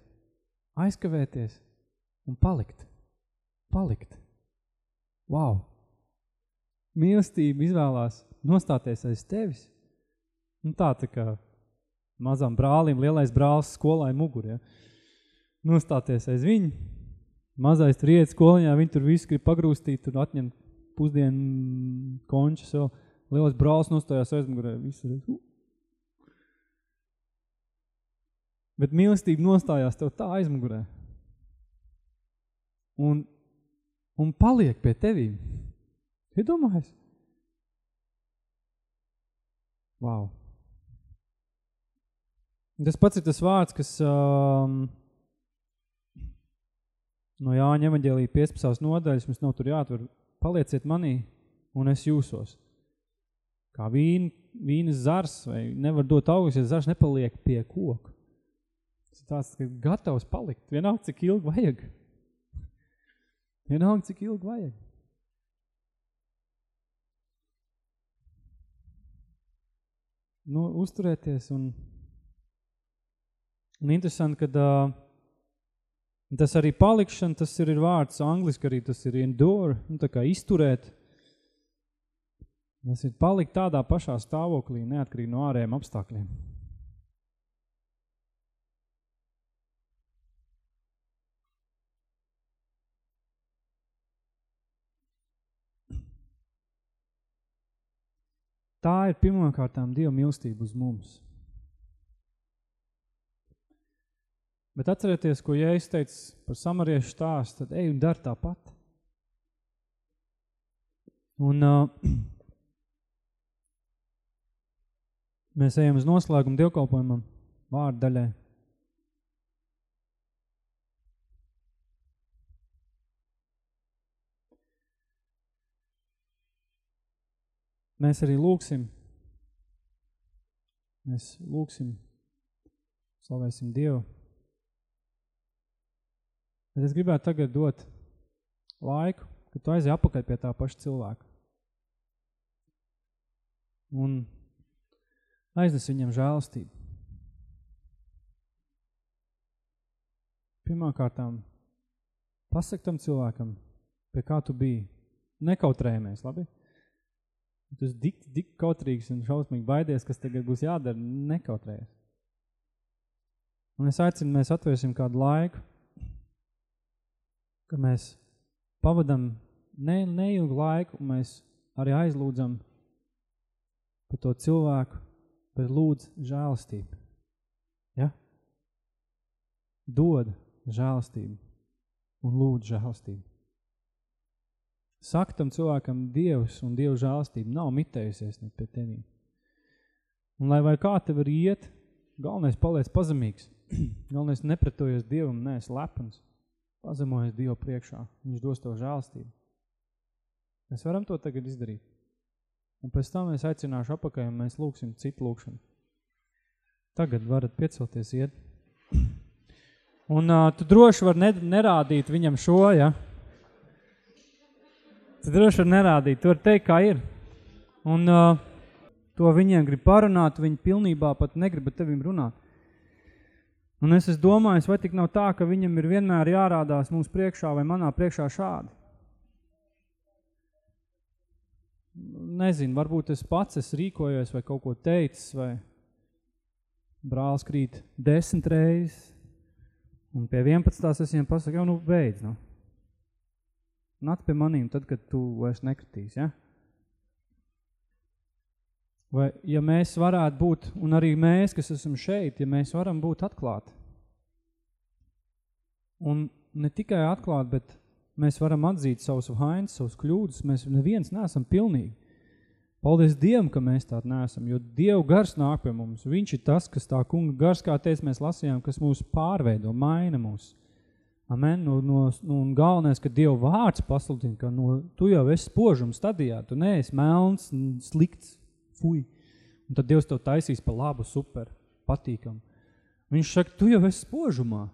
Aizkavēties un palikt. Palikt. Wow! Mīlestība izvēlās nostāties aiz tevis. Un tā tā kā mazam brālim, lielais brālis skolai mugur, ja? nostāties aiz viņu. Mazais tur iet skoliņā, viņi tur visu grib pagrūstīt, tur atņemt pusdienu konču sev. Lielas brālis nostājās aizmugurē, visu reiz. Uh. Bet mīlestība nostājās tev tā aizmugurē. Un, un paliek pie tevīm. Iedomājies? Wow. Tas pats ir tas vārds, kas um, no Jāņa evaņģēlija 15. nodaļas, mums nav tur jāatver, palieciet manī un es jūsos. Kā vīna, vīnas zars, vai nevar dot augus, ja zars nepaliek pie koka. Tāds, gatavs palikt, vienalga, cik ilgi vajag. Vienalga, cik ilgi vajag. Nu, uzturēties un, un interesanti, kad uh, Tas arī palikšana, tas ir, ir vārds angliski, arī tas ir endure, nu, tā kā izturēt. Tas ir palikt tādā pašā stāvoklī, neatkarīgi no ārējiem apstākļiem. Tā ir pirmkārtām Dieva mīlestība uz mums. Bet atcerieties, ko Jēzus teica par samariešu stāstu, tad ej un dar tāpat. Un uh, mēs ejam uz noslēgumu dievkalpojumam vārdu daļai. Mēs arī lūksim, mēs lūksim, slavēsim Dievu. Bet es gribētu tagad dot laiku, kad tu aizēji apakaļ pie tā paša cilvēka. Un aiznes viņam žēlastību. Pirmkārtām, pasak tam cilvēkam, pie kā tu biji. Nekautrējamies, labi? Tu esi dik, dik kautrīgs un šausmīgi baidies, kas tagad būs jādara, nekautrējies. Un es aicinu, mēs atvērsim kādu laiku, ka mēs pavadam ne, neilgu laiku, un mēs arī aizlūdzam par to cilvēku, bet lūdz žēlastību. Ja? Dod žēlastību un lūdz žēlastību. Saka tam cilvēkam Dievs un Dievu žēlastība nav mitējusies ne pie tevīm. Un lai vai kā tev ir iet, galvenais paliec pazemīgs. galvenais nepretojies Dievam, neesi lepns. Pazemojies Dievu priekšā. Viņš dos tev žēlastību. Mēs varam to tagad izdarīt. Un pēc tam es aicināšu apakaļ un mēs lūksim citu lūkšanu. Tagad varat piecelties iet. Un uh, tu droši var ne, nerādīt viņam šo, ja? Tu droši var nerādīt, tu var teikt, kā ir. Un uh, to viņiem grib parunāt, viņi pilnībā pat negrib tevim runāt. Un es esmu domājis, vai tik nav tā, ka viņam ir vienmēr jārādās mums priekšā vai manā priekšā šādi. Nezinu, varbūt es pats es rīkojos vai kaut ko teicis, vai brālis krīt desmit reizes, un pie 11. es viņiem pasaku, jau nu beidz, nu. Nāc pie manīm tad, kad tu vairs nekritīs, ja? Vai, ja mēs varētu būt, un arī mēs, kas esam šeit, ja mēs varam būt atklāti. Un ne tikai atklāti, bet mēs varam atzīt savus vainas, savus kļūdas, mēs neviens neesam pilnīgi. Paldies Dievam, ka mēs tādi neesam, jo Dievu gars nāk pie mums. Viņš ir tas, kas tā kunga gars, kā teic, mēs lasījām, kas mūs pārveido, maina mūs. Amen. No, no, no, un galvenais, ka Dieva vārds pasludina, ka no, tu jau esi spožuma stadijā, tu neesi melns, slikts, fuj. Un tad Dievs tev taisīs pa labu, super, patīkam. Viņš saka, tu jau esi spožumā.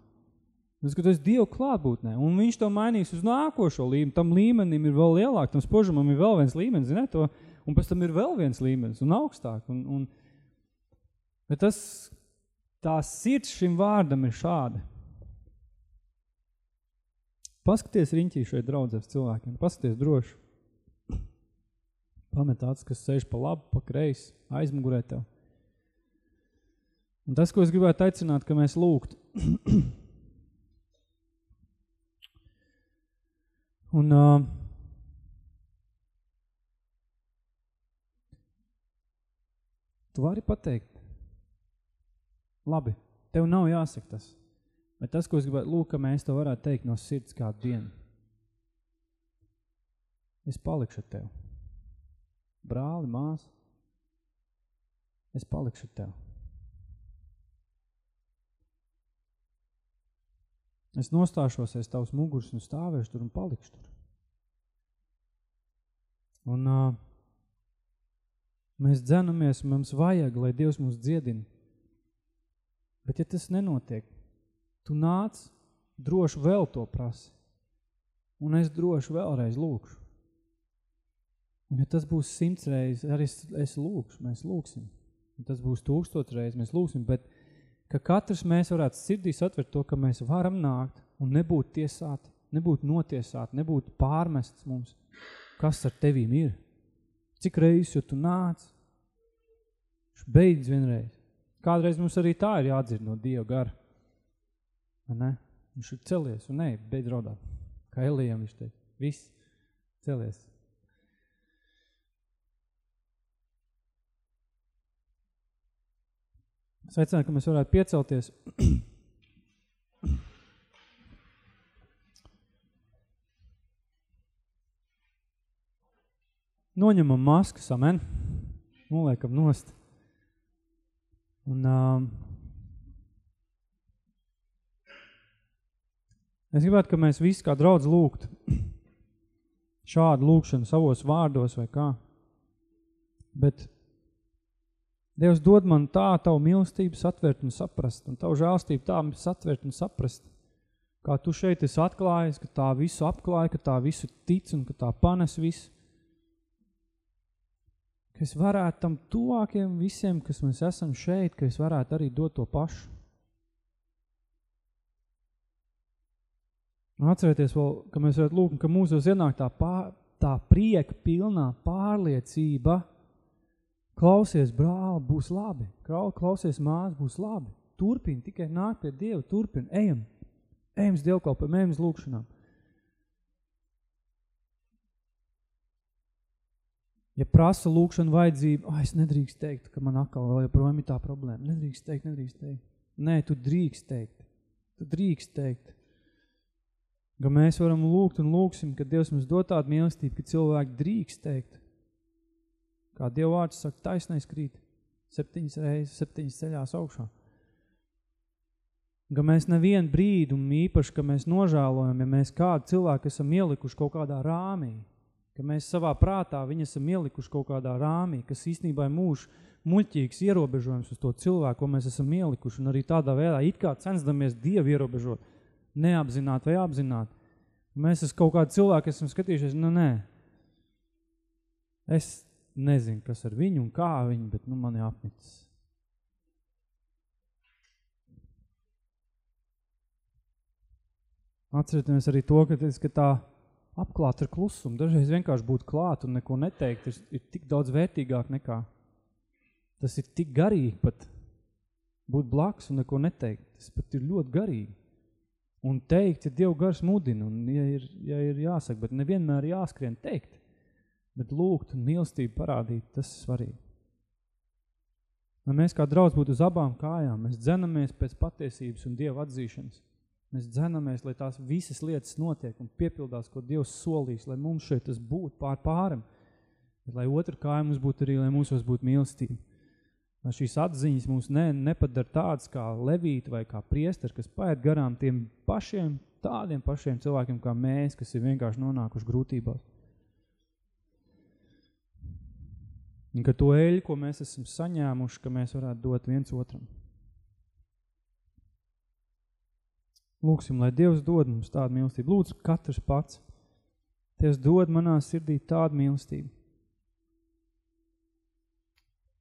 Es, ka tu esi Dievu klātbūtnē. Un viņš to mainīs uz nākošo līmeni. Tam līmenim ir vēl lielāk, tam spožumam ir vēl viens līmenis, zini, to, un pēc tam ir vēl viens līmenis un augstāk. Un, un, bet tas, tā sirds šim vārdam ir šāda. Paskaties riņķī šeit draudzēs cilvēkiem, paskaties droši. Pamet acis, kas sēž pa labu, pa kreisi, aizmugurē tev. Un tas, ko es gribētu aicināt, ka mēs lūgt. Un uh, tu vari pateikt, labi, tev nav jāsaka tas. Bet tas, ko es gribētu lūk, ka mēs to varētu teikt no sirds kādu dienu. Es palikšu ar tev. Brāli, mās, es palikšu ar tev. Es nostāšos aiz tavs muguras un stāvēšu tur un palikšu tur. Un uh, mēs dzenamies, mums vajag, lai Dievs mūs dziedina. Bet ja tas nenotiek, tu nāc, droši vēl to prasi. Un es droši vēlreiz lūkšu. Un ja tas būs simts reizes, arī es, es lūkšu, mēs lūksim. Un tas būs tūkstots reizes, mēs lūksim, bet ka katrs mēs varētu sirdīs atvert to, ka mēs varam nākt un nebūt tiesāti, nebūt notiesāti, nebūt pārmests mums, kas ar tevīm ir. Cik reizes, jo tu nāc, beidz vienreiz. Kādreiz mums arī tā ir jādzird no Dieva gara. Viņš ir celies un ne, beidz raudāt. Kā Elijam viņš teica. Viss, celies. Es aicināju, ka mēs varētu piecelties. Noņemam maskas, amen. Noliekam nost. Un um, Es gribētu, ka mēs visi kā draudz lūgt šādu lūkšanu savos vārdos vai kā. Bet Dievs dod man tā tavu mīlestību satvert un saprast, un tavu žēlstību tā satvert un saprast, kā tu šeit esi atklājis, ka tā visu apklāja, ka tā visu tic un ka tā panes visu. Ka es varētu tam tuvākiem visiem, kas mēs esam šeit, ka es varētu arī dot to pašu. Un atcerieties vēl, ka mēs varētu lūgt, ka mūsos ienāk tā, pār, tā prieka pilnā pārliecība. Klausies, brāli, būs labi. Klausies, mās, būs labi. Turpini, tikai nāk pie Dieva, turpini, ejam. Ejam uz dievkalpēm, ejam uz lūkšanām. Ja prasa lūkšanu vajadzību, oh, es nedrīkst teikt, ka man atkal vēl joprojām ir tā problēma. Nedrīkst teikt, nedrīkst teikt. Nē, tu drīkst teikt. Tu drīkst teikt. Ka mēs varam lūgt un lūksim, ka Dievs mums dod tādu mīlestību, ka cilvēki drīkst teikt. Kā Dieva vārds saka, taisnais krīt. Septiņas reizes, septiņas ceļās augšā. Ka mēs nevienu brīdi, un īpaši, ka mēs nožēlojam, ja mēs kādu cilvēku esam ielikuši kaut kādā rāmī, ka mēs savā prātā viņu esam ielikuši kaut kādā rāmī, kas īstenībā ir mūžs muļķīgs ierobežojums uz to cilvēku, ko mēs esam ielikuši, un arī tādā veidā it kā censdamies Dievu ierobežot neapzināt vai apzināt. Mēs esam kaut kādu cilvēku, esam skatījušies, nu nē. Es nezinu, kas ar viņu un kā viņu, bet nu man ir apnicis. Atcerieties arī to, ka, ka tā apklāt ar klusumu. Dažreiz vienkārši būt klāt un neko neteikt ir, ir tik daudz vērtīgāk nekā. Tas ir tik garīgi pat būt blakus un neko neteikt. Tas pat ir ļoti garīgi. Un teikt, ja Dievu gars mudina, un ja ir, ja ir jāsaka, bet nevienmēr jāskrien teikt, bet lūgt un mīlestību parādīt, tas ir svarīgi. Lai mēs kā draudz būtu uz abām kājām, mēs dzenamies pēc patiesības un Dieva atzīšanas. Mēs dzenamies, lai tās visas lietas notiek un piepildās, ko Dievs solīs, lai mums šeit tas būtu pār pāram, bet lai otra kāja mums būtu arī, lai mūsos būtu mīlestība. Lai šīs atziņas mums ne, nepadara tāds kā levīti vai kā priesteri, kas paiet garām tiem pašiem, tādiem pašiem cilvēkiem kā mēs, kas ir vienkārši nonākuši grūtībās. Un ka to eļu, ko mēs esam saņēmuši, ka mēs varētu dot viens otram. Lūksim, lai Dievs dod mums tādu mīlestību. Lūdzu, katrs pats. Dievs dod manā sirdī tādu mīlestību.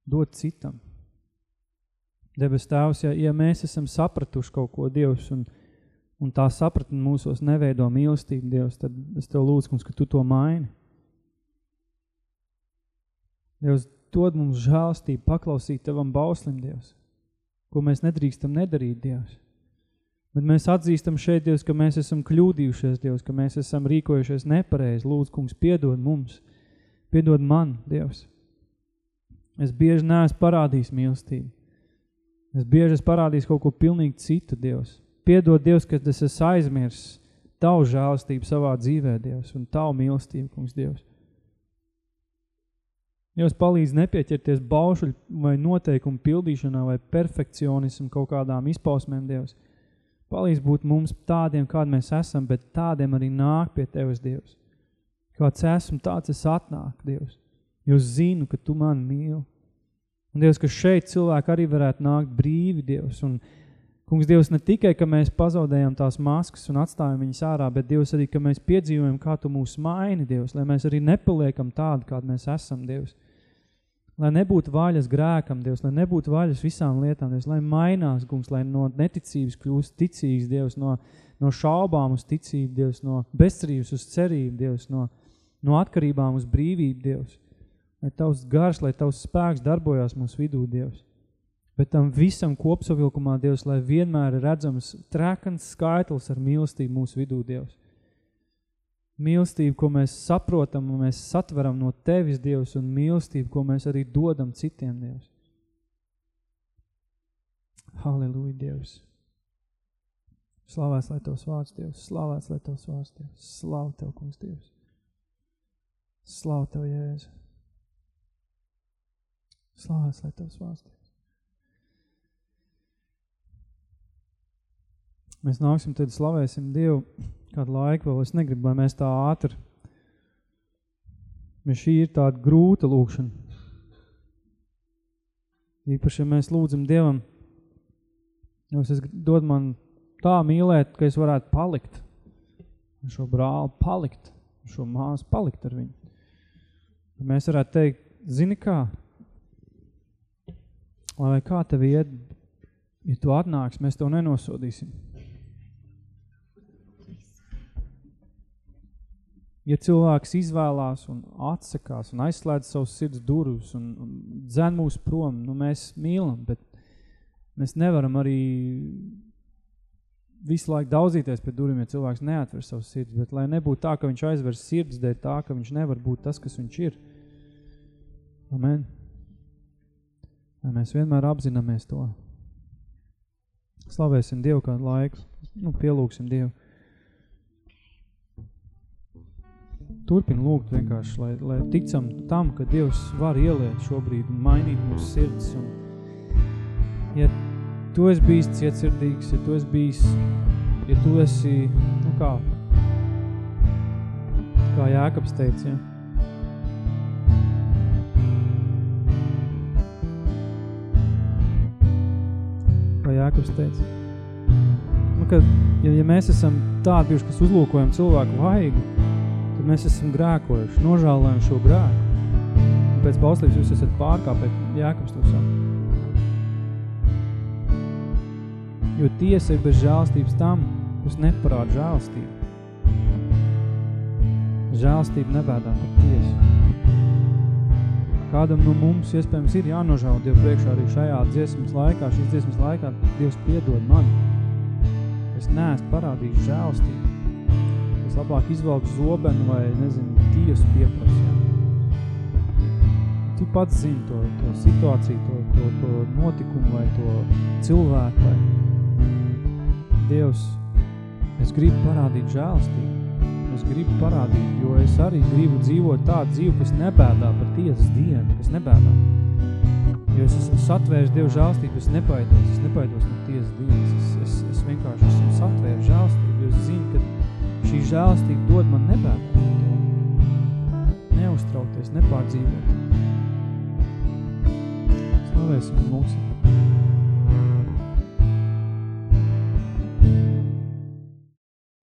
Dod citam. Debes tēvs, ja, ja mēs esam sapratuši kaut ko Dievs un, un tā sapratni mūsos neveido mīlestību Dievs, tad es Tev lūdzu, kungs, ka Tu to maini. Dievs, dod mums žēlstību paklausīt Tevam bauslim, Dievs, ko mēs nedrīkstam nedarīt, Dievs. Bet mēs atzīstam šeit, Dievs, ka mēs esam kļūdījušies, Dievs, ka mēs esam rīkojušies nepareizi. Lūdzu, kungs, piedod mums, piedod man, Dievs. Es bieži neesmu parādījis mīlestību. Es bieži esmu parādījis kaut ko pilnīgi citu, Dievs. Piedod, Dievs, ka es esmu aizmirsis Tavu žēlistību savā dzīvē, Dievs, un Tavu mīlestību, kungs, Dievs. Dievs palīdz nepieķerties baušuļu vai noteikumu pildīšanā vai perfekcionismu kaut kādām izpausmēm, Dievs. Palīdz būt mums tādiem, kādi mēs esam, bet tādiem arī nāk pie Tevis, Dievs. Kāds esmu, tāds es atnāk, Dievs. Jo zinu, ka Tu mani mīli. Un Dievs, ka šeit cilvēki arī varētu nākt brīvi, Dievs. Un, kungs, Dievs, ne tikai, ka mēs pazaudējam tās maskas un atstājam viņas ārā, bet Dievs arī, ka mēs piedzīvojam, kā Tu mūs maini, Dievs, lai mēs arī nepaliekam tādi, kādi mēs esam, Dievs. Lai nebūtu vaļas grēkam, Dievs, lai nebūtu vaļas visām lietām, Dievs, lai mainās, kungs, lai no neticības kļūst ticīgs, Dievs, no, no šaubām uz ticību, Dievs, no bezcerības uz cerību, Dievs, no, no atkarībām uz brīvību, Dievs lai tavs gars, lai tavs spēks darbojās mūsu vidū, Dievs. Bet tam visam kopsavilkumā, Dievs, lai vienmēr ir redzams trekans skaitlis ar mīlestību mūsu vidū, Dievs. Mīlestību, ko mēs saprotam un mēs satveram no Tevis, Dievs, un mīlestību, ko mēs arī dodam citiem, Dievs. Halleluja, Dievs. Slavēts, lai Tavs vārds, Dievs. Slavēts, lai Tavs vārds, Dievs. Slavu Tev, kungs, Dievs. Slavu Tev, Jēzu. Slāvēs, lai Tavs vārds. Mēs nāksim, tad slavēsim Dievu kādu laiku vēl. Es negribu, lai mēs tā ātri. Bet šī ir tāda grūta lūkšana. Īpaši, ja mēs lūdzam Dievam, Jūs es dod man tā mīlēt, ka es varētu palikt šo brāli, palikt, šo māsu, palikt ar viņu. Mēs varētu teikt, zini kā, lai kā tev iet, ja tu atnāks, mēs to nenosodīsim. Ja cilvēks izvēlās un atsakās un aizslēdz savus sirds durvis un, un dzen mūs prom, nu mēs mīlam, bet mēs nevaram arī visu laiku daudzīties pie durvīm, ja cilvēks neatver savus sirds, bet lai nebūtu tā, ka viņš aizver sirds dēļ tā, ka viņš nevar būt tas, kas viņš ir. Amen. Lai mēs vienmēr apzināmies to. Slavēsim Dievu kādu laiku, nu, pielūksim Dievu. turpin lūgt vienkārši, lai, lai ticam tam, ka Dievs var ieliet šobrīd un mainīt mūsu sirds. Un, ja tu esi bijis cietsirdīgs, ja tu esi bijis, ja tu esi, nu kā, kā Jākabs teica, ja? Kā Jākabs teica. Nu, ka, ja, ja mēs esam tādi bijuši, kas uzlūkojam cilvēku vaigu, tad mēs esam grēkojuši, nožālojam šo grēku. Un pēc bauslības jūs esat pārkāpēt, Jākabs to saka. Jo tiesa ir bez žēlstības tam, kas neparāda žēlstību. Žēlstība nebēdā par tiesu. Kādam no mums iespējams ir jānožēl Dievu priekšā arī šajā dziesmas laikā, šīs dziesmas laikā Dievs piedod man. Es neesmu parādījis žēlstību es labāk izvelku zobenu vai, nezinu, tiesu pieprasījām. Tu pats zini to, to situāciju, to, to, to notikumu vai to cilvēku. Vai. Dievs, es gribu parādīt žēlstību. Es gribu parādīt, jo es arī gribu dzīvot tādu dzīvi, kas nebēdā par tiesas dienu, kas nebēdā. Jo es esmu satvērs Dievu žēlstību, es nepaidos, es nepaidos no tiesas dienas. Es, es, es vienkārši esmu satvērs žēlstību, jo es zinu, ka šī žēlstība dod man nebēdāt to. Neuztraukties, nepārdzīvot. Slavēsim mūsu.